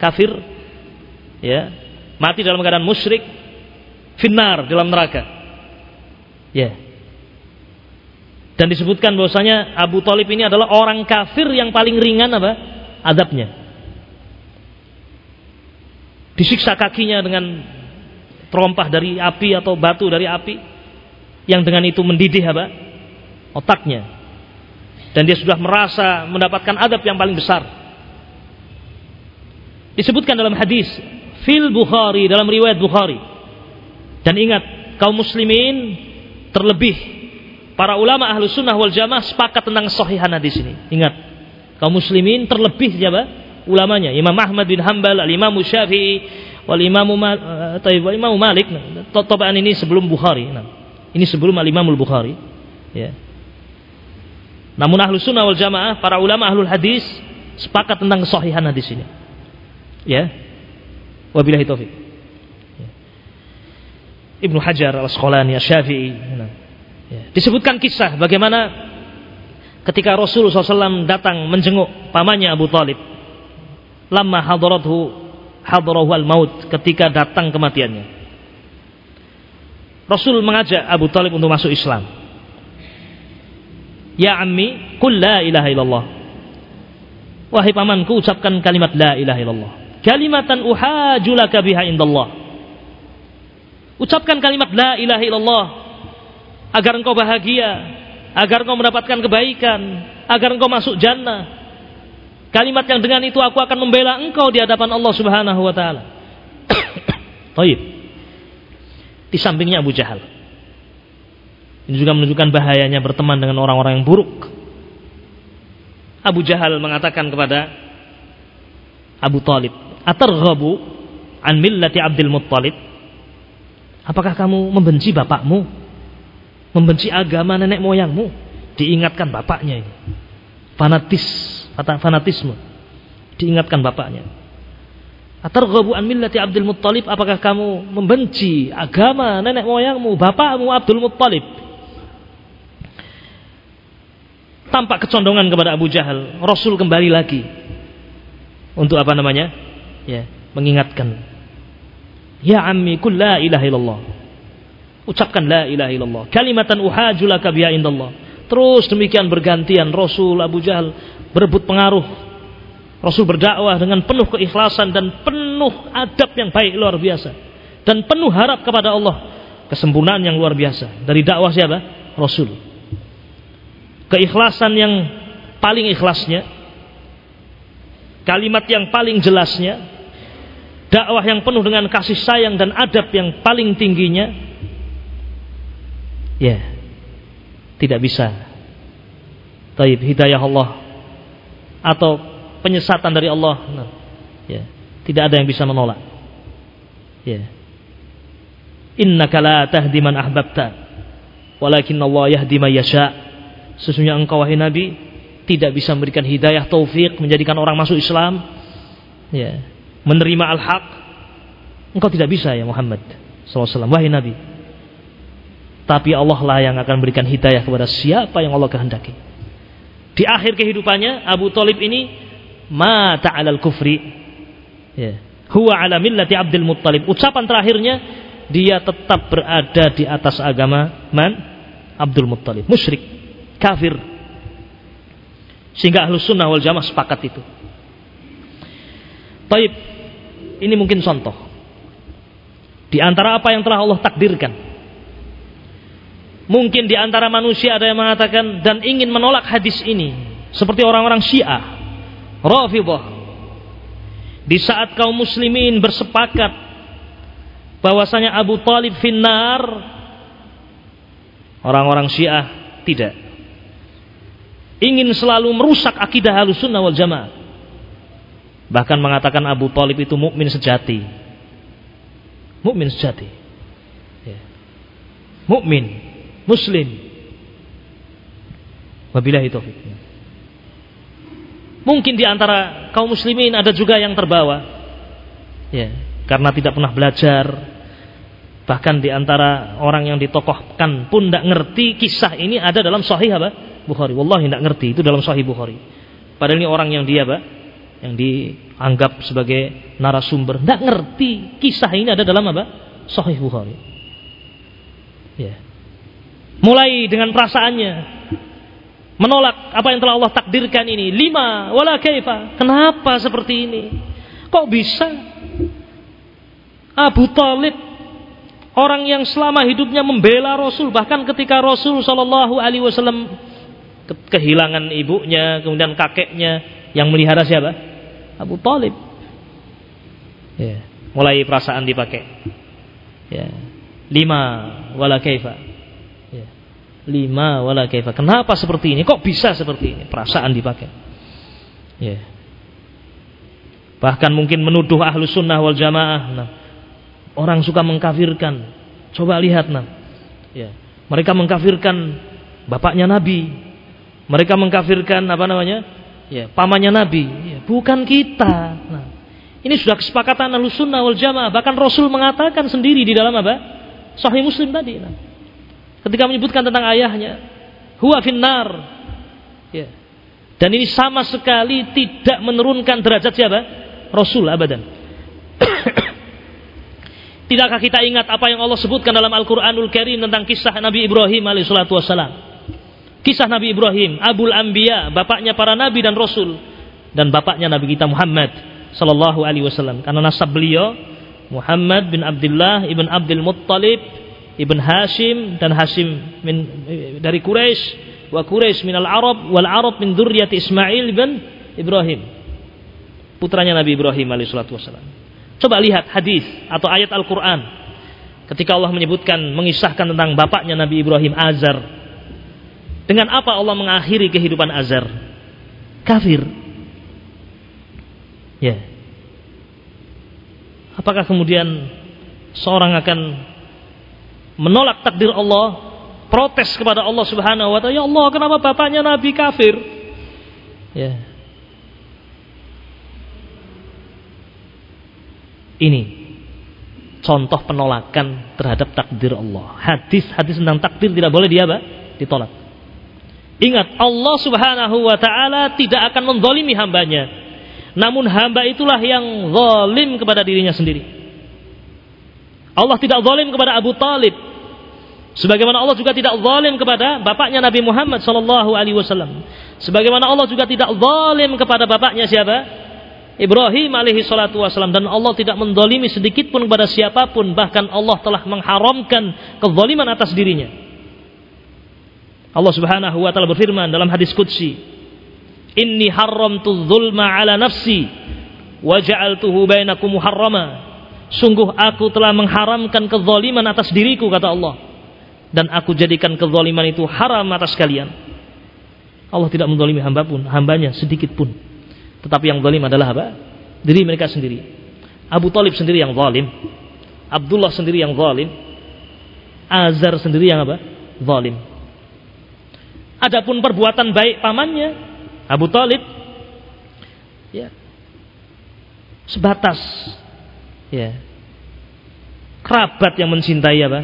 Kafir. Ya. Mati dalam keadaan musyrik. Finnar dalam neraka. Ya. Dan disebutkan bahwasanya Abu Talib ini adalah orang kafir yang paling ringan apa? Adabnya. Disiksa kakinya dengan terompah dari api atau batu dari api yang dengan itu mendidih apa? Otaknya. Dan dia sudah merasa mendapatkan adab yang paling besar. Disebutkan dalam hadis fil Bukhari dalam riwayat Bukhari. Dan ingat kaum muslimin Terlebih para ulama ahlu sunnah wal jamaah sepakat tentang sahihan di sini. Ingat, kaum muslimin terlebih siapa? Ulamanya Imam Ahmad bin Hambal, Al Imam Syafi'i, wal Imam uh, wal Malik tabaan ini sebelum Bukhari nah, ini sebelum Al Imamul Bukhari ya namun ahlu sunnah wal jamaah para ulama ahlul hadis sepakat tentang kesahihan hadis ini ya wabillahi taufik ya. Ibnu Hajar al-Asqalani Syafi'i nah. ya. disebutkan kisah bagaimana ketika Rasulullah SAW datang menjenguk pamannya Abu Talib lama hadarathu hadarahu al-maut ketika datang kematiannya. Rasul mengajak Abu Talib untuk masuk Islam. Ya ammi, kul la ilaha illallah. Wahai pamanku, ucapkan kalimat la ilaha illallah. Kalimatan uhajulaka biha indallah. Ucapkan kalimat la ilaha illallah agar engkau bahagia, agar engkau mendapatkan kebaikan, agar engkau masuk jannah, Kalimat yang dengan itu aku akan membela engkau di hadapan Allah Subhanahu wa taala. Baik. Di sampingnya Abu Jahal. Ini juga menunjukkan bahayanya berteman dengan orang-orang yang buruk. Abu Jahal mengatakan kepada Abu Talib, "Atarghabu an millati Abdul Muttalib?" Apakah kamu membenci bapakmu? Membenci agama nenek moyangmu? Diingatkan bapaknya ini. Fanatis fanatisme. Diingatkan bapaknya. Atarghabu an millati Abdul Muttalib apakah kamu membenci agama nenek moyangmu, bapakmu Abdul Muttalib? Tampak kecondongan kepada Abu Jahal. Rasul kembali lagi untuk apa namanya? Ya, mengingatkan. Ya ammi kul la ilaha illallah. Ucapkan la ilaha illallah. Kalimatan uhajulaka biha indallah. Terus demikian bergantian Rasul Abu Jahal berebut pengaruh. Rasul berdakwah dengan penuh keikhlasan dan penuh adab yang baik luar biasa dan penuh harap kepada Allah kesempurnaan yang luar biasa dari dakwah siapa? Rasul. Keikhlasan yang paling ikhlasnya, kalimat yang paling jelasnya, dakwah yang penuh dengan kasih sayang dan adab yang paling tingginya, ya tidak bisa. Taib hidayah Allah atau penyesatan dari Allah. Nah, ya, tidak ada yang bisa menolak. Ya. Innaka la tahdi man ahbabta, walakin Allah yahdi yasha. Sesungguhnya engkau wahai Nabi tidak bisa memberikan hidayah taufik menjadikan orang masuk Islam. Ya, menerima al-haq. Engkau tidak bisa ya Muhammad SAW. Wahai Nabi. Tapi Allah lah yang akan berikan hidayah kepada siapa yang Allah kehendaki. Di akhir kehidupannya Abu Talib ini mata alal kufri. Ya. Huwa ala millati Abdul Muttalib. Ucapan terakhirnya dia tetap berada di atas agama man? Abdul Muttalib. Musyrik. Kafir. Sehingga ahlu sunnah wal jamaah sepakat itu. Taib. Ini mungkin contoh. Di antara apa yang telah Allah takdirkan Mungkin di antara manusia ada yang mengatakan dan ingin menolak hadis ini. Seperti orang-orang Syiah, Rafidah. Di saat kaum muslimin bersepakat bahwasanya Abu Talib finnar, orang-orang Syiah tidak. Ingin selalu merusak akidah Ahlussunnah wal Jamaah. Bahkan mengatakan Abu Talib itu mukmin sejati. Mukmin sejati. Ya. Mukmin muslim. Wabillahi taufik. Mungkin di antara kaum muslimin ada juga yang terbawa. Ya, karena tidak pernah belajar. Bahkan di antara orang yang ditokohkan pun tidak ngerti kisah ini ada dalam sahih apa? Bukhari. Wallahi tidak ngerti itu dalam sahih Bukhari. Padahal ini orang yang dia apa? Yang dianggap sebagai narasumber. Tidak ngerti kisah ini ada dalam apa? Sahih Bukhari. Ya. Mulai dengan perasaannya menolak apa yang telah Allah takdirkan ini. Lima, wala kaifa. Kenapa seperti ini? Kok bisa? Abu Talib orang yang selama hidupnya membela Rasul bahkan ketika Rasul Shallallahu Alaihi Wasallam kehilangan ibunya kemudian kakeknya yang melihara siapa Abu Talib ya. mulai perasaan dipakai ya. lima wala kaifa lima wala kaifa. Kenapa seperti ini? Kok bisa seperti ini? Perasaan dipakai. Ya. Bahkan mungkin menuduh ahlu sunnah wal jamaah. Nah, orang suka mengkafirkan. Coba lihat nah. Ya. Mereka mengkafirkan bapaknya Nabi. Mereka mengkafirkan apa namanya? Ya, pamannya Nabi. Ya, bukan kita. Nah, ini sudah kesepakatan ahlu sunnah wal jamaah. Bahkan Rasul mengatakan sendiri di dalam apa? Sahih Muslim tadi. Nah, ketika menyebutkan tentang ayahnya, huwa finnar. Ya. Dan ini sama sekali tidak menurunkan derajat siapa? Rasul abadan. Tidakkah kita ingat apa yang Allah sebutkan dalam Al-Quranul Karim tentang kisah Nabi Ibrahim alaihissalatu wassalam? Kisah Nabi Ibrahim, Abul Anbiya, bapaknya para nabi dan rasul dan bapaknya Nabi kita Muhammad sallallahu alaihi wasallam. Karena nasab beliau Muhammad bin Abdullah ibn Abdul Muttalib ibn Hashim dan Hashim min, dari Quraisy wa Quraisy minal Arab wal Arab min dzurriyyati Ismail bin Ibrahim putranya Nabi Ibrahim alaihissalatu wassalam. Coba lihat hadis atau ayat Al-Quran. Ketika Allah menyebutkan, mengisahkan tentang bapaknya Nabi Ibrahim Azar. Dengan apa Allah mengakhiri kehidupan Azar? Kafir. Ya. Apakah kemudian seorang akan menolak takdir Allah, protes kepada Allah Subhanahu wa taala, "Ya Allah, kenapa bapaknya Nabi kafir?" Ya. Ini contoh penolakan terhadap takdir Allah. Hadis-hadis tentang takdir tidak boleh dia apa? Ditolak. Ingat, Allah Subhanahu wa taala tidak akan menzalimi hambanya. Namun hamba itulah yang zalim kepada dirinya sendiri. Allah tidak zalim kepada Abu Talib. Sebagaimana Allah juga tidak zalim kepada bapaknya Nabi Muhammad sallallahu alaihi wasallam. Sebagaimana Allah juga tidak zalim kepada bapaknya siapa? Ibrahim alaihi salatu wasalam dan Allah tidak mendolimi sedikit pun kepada siapa pun. Bahkan Allah telah mengharamkan kezaliman atas dirinya. Allah subhanahu wa ta'ala berfirman dalam hadis Qudsi Inni haramtu zulma ala nafsi wa ja'altuhu bainakum muharrama. Sungguh aku telah mengharamkan kezaliman atas diriku kata Allah dan aku jadikan kezaliman itu haram atas kalian Allah tidak mendolimi hamba pun hambanya sedikit pun tetapi yang zalim adalah apa? Diri mereka sendiri. Abu Talib sendiri yang zalim. Abdullah sendiri yang zalim. Azar sendiri yang apa? Zalim. Adapun perbuatan baik pamannya Abu Talib ya sebatas ya kerabat yang mencintai apa?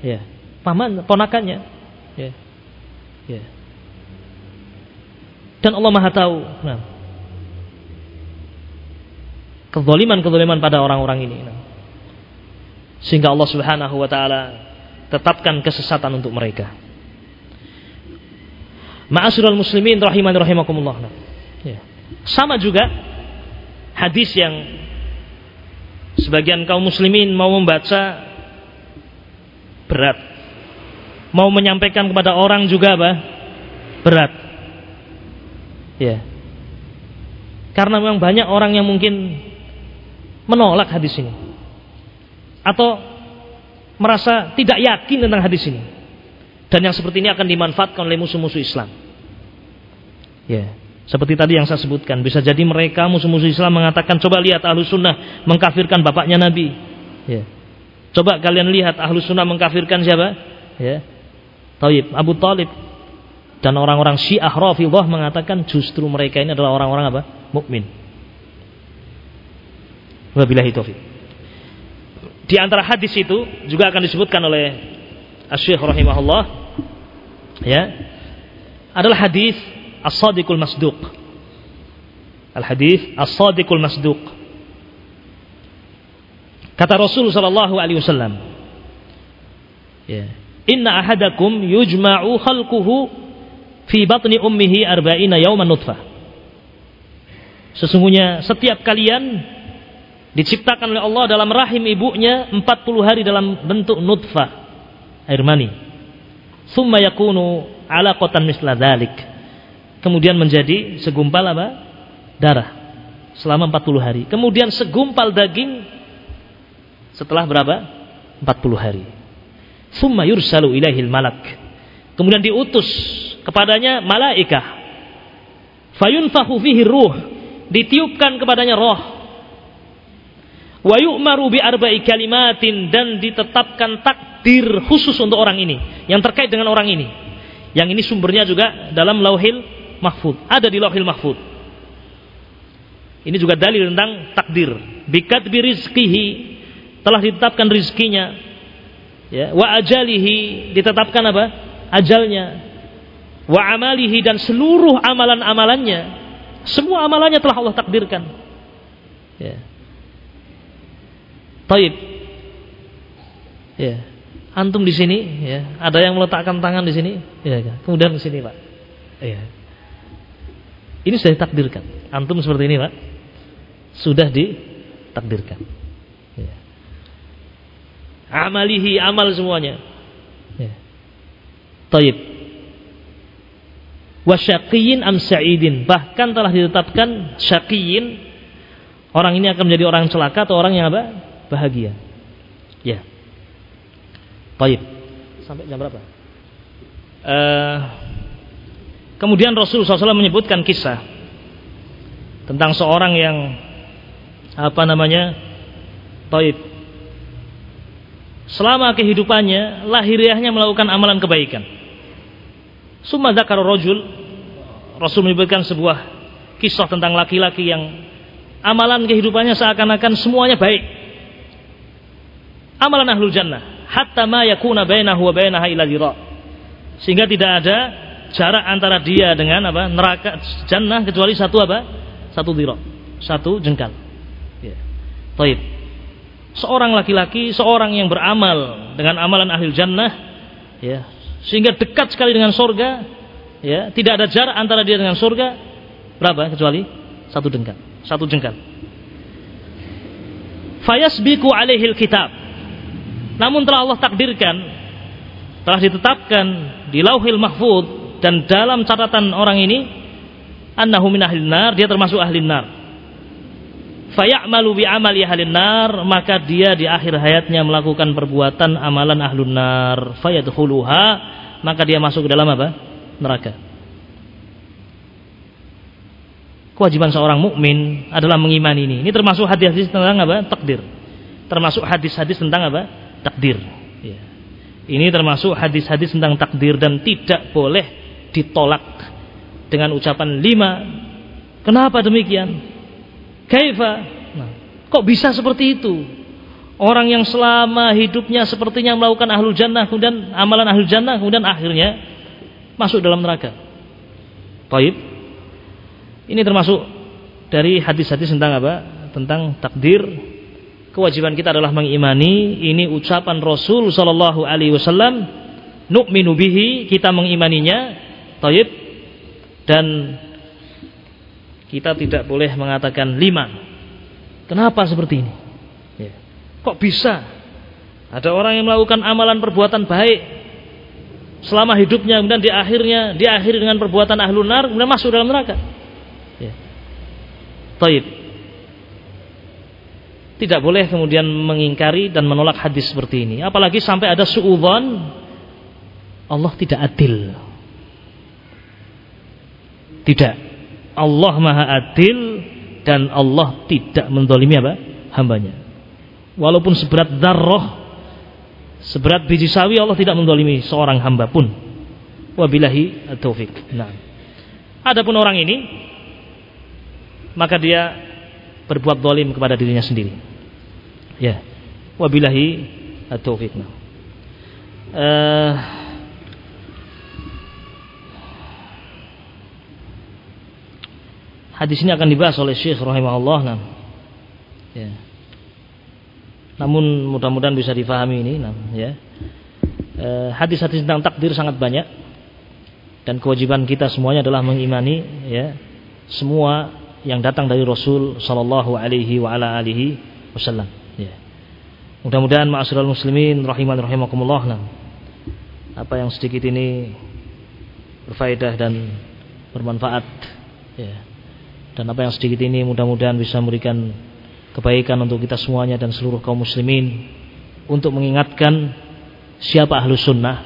Ya, paman ponakannya. Ya. Ya. Dan Allah Maha tahu. Nah, kezaliman-kezaliman pada orang-orang ini. Sehingga Allah Subhanahu wa taala tetapkan kesesatan untuk mereka. Ma'asyiral muslimin rahiman rahimakumullah. Ya. Sama juga hadis yang sebagian kaum muslimin mau membaca berat. Mau menyampaikan kepada orang juga apa? Berat. Ya. Karena memang banyak orang yang mungkin menolak hadis ini. Atau merasa tidak yakin tentang hadis ini. Dan yang seperti ini akan dimanfaatkan oleh musuh-musuh Islam. Ya. Seperti tadi yang saya sebutkan bisa jadi mereka musuh-musuh Islam mengatakan coba lihat ahlu sunnah mengkafirkan bapaknya Nabi. Ya. Coba kalian lihat ahlu sunnah mengkafirkan siapa? Ya Taib Abu Talib dan orang-orang Syiah Rafidhah mengatakan justru mereka ini adalah orang-orang apa mukmin Wabillahi taufik. Di antara hadis itu juga akan disebutkan oleh Asy-Syaikh rahimahullah ya adalah hadis As-Sadiqul Masduq. Al-hadis As-Sadiqul Masduq. Kata Rasul sallallahu alaihi wasallam ya Inna ahadakum yujma'u khalquhu fi batni ummihi arba'ina yawman nutfah. Sesungguhnya setiap kalian diciptakan oleh Allah dalam rahim ibunya 40 hari dalam bentuk nutfah air mani. Summa yakunu alaqatan misla dhalik. Kemudian menjadi segumpal apa? Darah selama 40 hari. Kemudian segumpal daging setelah berapa? 40 hari summa yursalu ilaihil malak. Kemudian diutus kepadanya malaikah. Fayunfahu fihi ruh. Ditiupkan kepadanya roh. Wa yu'maru kalimatin dan ditetapkan takdir khusus untuk orang ini yang terkait dengan orang ini. Yang ini sumbernya juga dalam lauhil mahfud ada di lauhil mahfud. Ini juga dalil tentang takdir. Bikat birizkihi telah ditetapkan rizkinya ya wa ajalihi ditetapkan apa? Ajalnya. Wa amalihi dan seluruh amalan-amalannya. Semua amalannya telah Allah takdirkan. Ya. Taib. Ya. Antum di sini ya. Ada yang meletakkan tangan di sini? Ya kemudian di sini Pak. Ya. Ini sudah ditakdirkan. Antum seperti ini Pak. Sudah ditakdirkan. ya. Amalihi amal semuanya. Ya. Taib. Wasyaqiyin am sa'idin. Bahkan telah ditetapkan syaqiyin orang ini akan menjadi orang celaka atau orang yang apa? Bahagia. Ya. Baik sampai jam berapa? Uh, kemudian Rasulullah SAW menyebutkan kisah tentang seorang yang apa namanya? Taib selama kehidupannya lahiriahnya melakukan amalan kebaikan Summa dzakara rajul Rasul menyebutkan sebuah kisah tentang laki-laki yang amalan kehidupannya seakan-akan semuanya baik. Amalan ahlul jannah hatta ma yakuna bainahu wa bainaha dhira. Sehingga tidak ada jarak antara dia dengan apa? neraka jannah kecuali satu apa? Satu dhira. Satu jengkal. Ya. Taib. Seorang laki-laki, seorang yang beramal dengan amalan ahlul jannah ya, sehingga dekat sekali dengan surga ya tidak ada jarak antara dia dengan surga berapa kecuali? Satu jengkal satu jengkal. Fayasbiku alaihil kitab. Namun telah Allah takdirkan telah ditetapkan di lauhil mahfud dan dalam catatan orang ini annahu min ahlin nar dia termasuk ahli nar fayamalu bi amali ahlin maka dia di akhir hayatnya melakukan perbuatan amalan ahlun nar. Fayadkhuluha maka dia masuk ke dalam apa? Neraka. Kewajiban seorang mukmin adalah mengimani ini. Ini termasuk hadis-hadis tentang apa? Takdir. Termasuk hadis-hadis tentang apa? Takdir. Ya. ini termasuk hadis-hadis tentang takdir dan tidak boleh ditolak dengan ucapan lima. Kenapa demikian Kaifa? Nah, kok bisa seperti itu? Orang yang selama hidupnya sepertinya melakukan ahlul jannah, kemudian amalan ahlul jannah, kemudian akhirnya masuk dalam neraka. Taib. Ini termasuk dari hadis-hadis tentang apa? Tentang takdir. Kewajiban kita adalah mengimani ini ucapan Rasul sallallahu alaihi wasallam nu'minu bihi, kita mengimaninya. Taib. Dan kita tidak boleh mengatakan lima. Kenapa seperti ini? Ya. Kok bisa? Ada orang yang melakukan amalan perbuatan baik selama hidupnya, kemudian di akhirnya diakhiri dengan perbuatan ahlu nar, kemudian masuk dalam neraka. Ya. Taib. Tidak boleh kemudian mengingkari dan menolak hadis seperti ini. Apalagi sampai ada suudzon Allah tidak adil. Tidak. Allah maha adil dan Allah tidak mendolimi apa? hambanya. Walaupun seberat darroh, seberat biji sawi Allah tidak mendolimi seorang hamba pun. Wabillahi taufik. Nah. Adapun orang ini maka dia berbuat dolim kepada dirinya sendiri. Ya. Wabillahi taufik. Nah. Uh, Hadis ini akan dibahas oleh Syekh rahimahullah. Nah. Ya. Namun mudah-mudahan bisa difahami ini, nah, ya. Eh, hadis-hadis tentang takdir sangat banyak dan kewajiban kita semuanya adalah mengimani ya semua yang datang dari Rasul sallallahu alaihi wa ala alihi wasallam ya. Mudah-mudahan ma'asyiral muslimin rahiman rahimakumullah nah. Apa yang sedikit ini berfaedah dan bermanfaat ya dan apa yang sedikit ini mudah-mudahan bisa memberikan kebaikan untuk kita semuanya dan seluruh kaum muslimin untuk mengingatkan siapa ahlu sunnah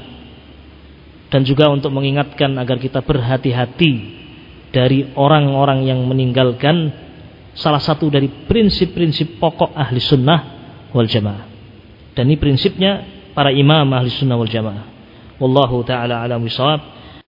dan juga untuk mengingatkan agar kita berhati-hati dari orang-orang yang meninggalkan salah satu dari prinsip-prinsip pokok ahli sunnah wal jamaah. Dan ini prinsipnya para imam ahli sunnah wal jamaah. Wallahu ta'ala alam wisawab.